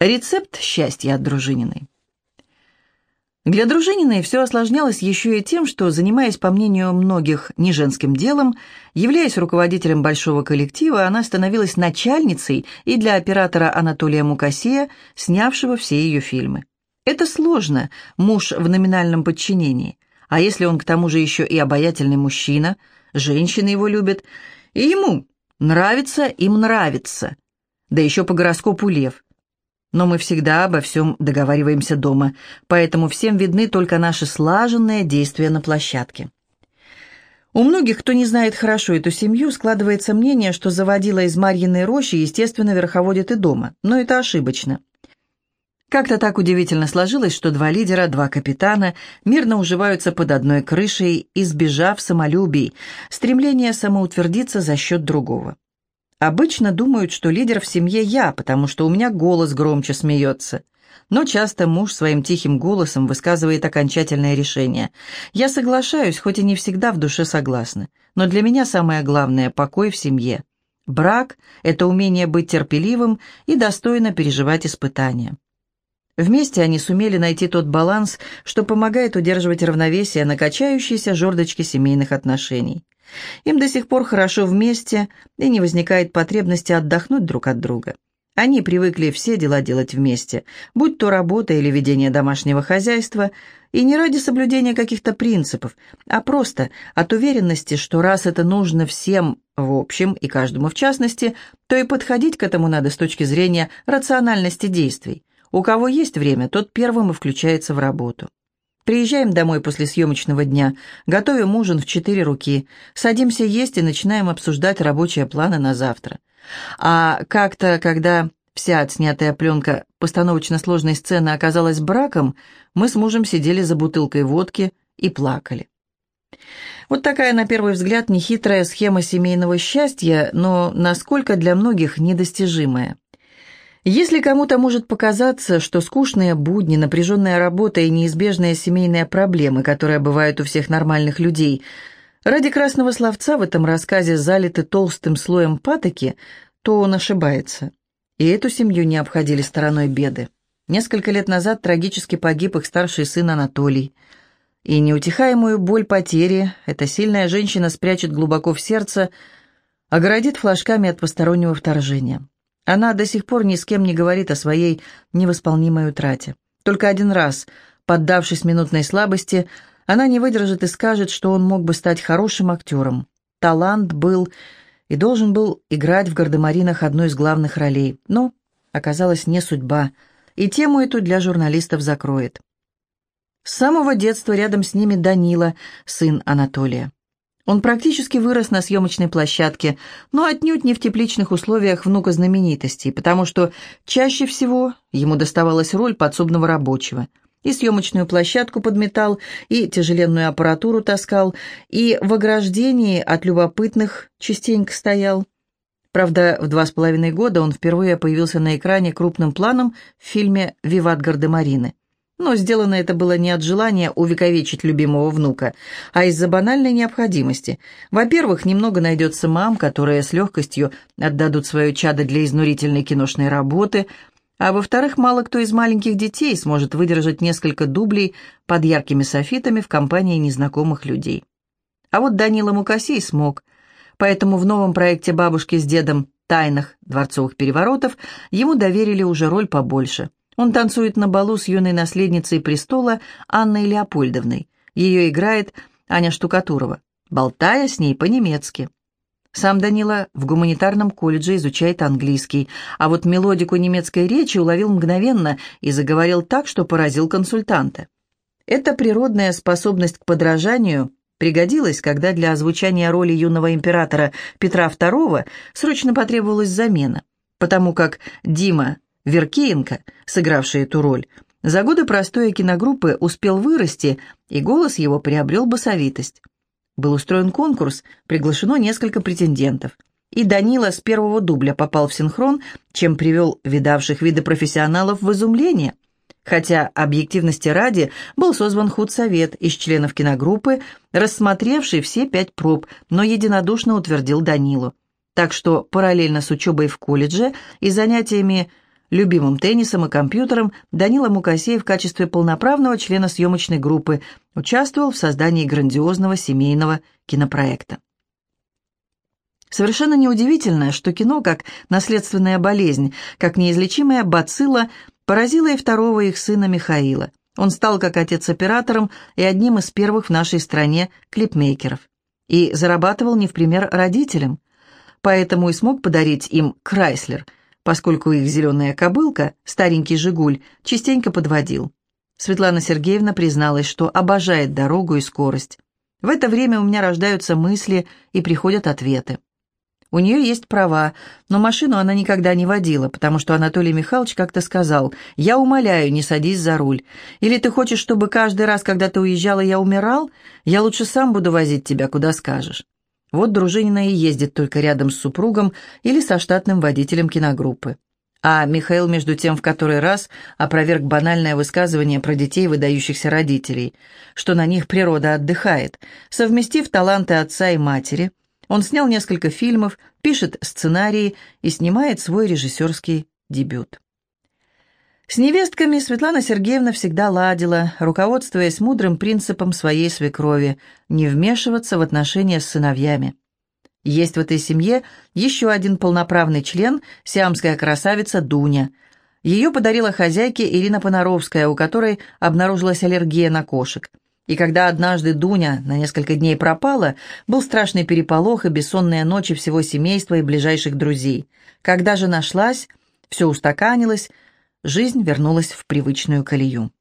Рецепт счастья от Дружининой. Для Дружининой все осложнялось еще и тем, что, занимаясь, по мнению многих, не женским делом, являясь руководителем большого коллектива, она становилась начальницей и для оператора Анатолия Мукасея, снявшего все ее фильмы. Это сложно, муж в номинальном подчинении. А если он к тому же еще и обаятельный мужчина, женщины его любят, и ему нравится, им нравится. Да еще по гороскопу лев – но мы всегда обо всем договариваемся дома, поэтому всем видны только наши слаженные действия на площадке. У многих, кто не знает хорошо эту семью, складывается мнение, что заводила из Марьиной рощи, естественно, верховодит и дома, но это ошибочно. Как-то так удивительно сложилось, что два лидера, два капитана мирно уживаются под одной крышей, избежав самолюбий, стремления самоутвердиться за счет другого. Обычно думают, что лидер в семье я, потому что у меня голос громче смеется. Но часто муж своим тихим голосом высказывает окончательное решение. Я соглашаюсь, хоть и не всегда в душе согласна. Но для меня самое главное – покой в семье. Брак – это умение быть терпеливым и достойно переживать испытания. Вместе они сумели найти тот баланс, что помогает удерживать равновесие на качающейся жердочке семейных отношений. Им до сих пор хорошо вместе, и не возникает потребности отдохнуть друг от друга. Они привыкли все дела делать вместе, будь то работа или ведение домашнего хозяйства, и не ради соблюдения каких-то принципов, а просто от уверенности, что раз это нужно всем в общем и каждому в частности, то и подходить к этому надо с точки зрения рациональности действий. У кого есть время, тот первым и включается в работу. Приезжаем домой после съемочного дня, готовим ужин в четыре руки, садимся есть и начинаем обсуждать рабочие планы на завтра. А как-то, когда вся отснятая пленка постановочно сложной сцены оказалась браком, мы с мужем сидели за бутылкой водки и плакали. Вот такая, на первый взгляд, нехитрая схема семейного счастья, но насколько для многих недостижимая. Если кому-то может показаться, что скучные будни, напряженная работа и неизбежные семейные проблемы, которые бывают у всех нормальных людей, ради красного словца в этом рассказе залиты толстым слоем патоки, то он ошибается. И эту семью не обходили стороной беды. Несколько лет назад трагически погиб их старший сын Анатолий. И неутихаемую боль потери эта сильная женщина спрячет глубоко в сердце, огородит флажками от постороннего вторжения. Она до сих пор ни с кем не говорит о своей невосполнимой утрате. Только один раз, поддавшись минутной слабости, она не выдержит и скажет, что он мог бы стать хорошим актером. Талант был и должен был играть в «Гардемаринах» одну из главных ролей, но оказалась не судьба, и тему эту для журналистов закроет. С самого детства рядом с ними Данила, сын Анатолия. Он практически вырос на съемочной площадке, но отнюдь не в тепличных условиях внука знаменитостей, потому что чаще всего ему доставалась роль подсобного рабочего. И съемочную площадку подметал, и тяжеленную аппаратуру таскал, и в ограждении от любопытных частенько стоял. Правда, в два с половиной года он впервые появился на экране крупным планом в фильме «Виват Гардемарины». Но сделано это было не от желания увековечить любимого внука, а из-за банальной необходимости. Во-первых, немного найдется мам, которые с легкостью отдадут свое чадо для изнурительной киношной работы, а во-вторых, мало кто из маленьких детей сможет выдержать несколько дублей под яркими софитами в компании незнакомых людей. А вот Данила Мукасей смог, поэтому в новом проекте бабушки с дедом «Тайнах дворцовых переворотов» ему доверили уже роль побольше – он танцует на балу с юной наследницей престола Анной Леопольдовной. Ее играет Аня Штукатурова, болтая с ней по-немецки. Сам Данила в гуманитарном колледже изучает английский, а вот мелодику немецкой речи уловил мгновенно и заговорил так, что поразил консультанта. Эта природная способность к подражанию пригодилась, когда для озвучания роли юного императора Петра II срочно потребовалась замена, потому как Дима Веркеенко, сыгравший эту роль, за годы простой киногруппы успел вырасти, и голос его приобрел басовитость. Был устроен конкурс, приглашено несколько претендентов. И Данила с первого дубля попал в синхрон, чем привел видавших виды профессионалов в изумление. Хотя, объективности ради, был созван худсовет из членов киногруппы, рассмотревший все пять проб, но единодушно утвердил Данилу. Так что параллельно с учебой в колледже и занятиями любимым теннисом и компьютером, Данила Мукасей в качестве полноправного члена съемочной группы участвовал в создании грандиозного семейного кинопроекта. Совершенно неудивительно, что кино, как наследственная болезнь, как неизлечимая бацилла, поразило и второго их сына Михаила. Он стал, как отец, оператором и одним из первых в нашей стране клипмейкеров. И зарабатывал не в пример родителям. Поэтому и смог подарить им Крайслер, поскольку их зеленая кобылка, старенький «Жигуль», частенько подводил. Светлана Сергеевна призналась, что обожает дорогу и скорость. В это время у меня рождаются мысли и приходят ответы. У нее есть права, но машину она никогда не водила, потому что Анатолий Михайлович как-то сказал, «Я умоляю, не садись за руль. Или ты хочешь, чтобы каждый раз, когда ты уезжала, я умирал? Я лучше сам буду возить тебя, куда скажешь». Вот Дружинина и ездит только рядом с супругом или со штатным водителем киногруппы. А Михаил, между тем, в который раз опроверг банальное высказывание про детей выдающихся родителей, что на них природа отдыхает, совместив таланты отца и матери – он снял несколько фильмов, пишет сценарии и снимает свой режиссерский дебют. С невестками Светлана Сергеевна всегда ладила, руководствуясь мудрым принципом своей свекрови – не вмешиваться в отношения с сыновьями. Есть в этой семье еще один полноправный член – сиамская красавица Дуня. Ее подарила хозяйке Ирина Понаровская, у которой обнаружилась аллергия на кошек – и когда однажды Дуня на несколько дней пропала, был страшный переполох и бессонные ночи всего семейства и ближайших друзей. Когда же нашлась, все устаканилось, жизнь вернулась в привычную колею.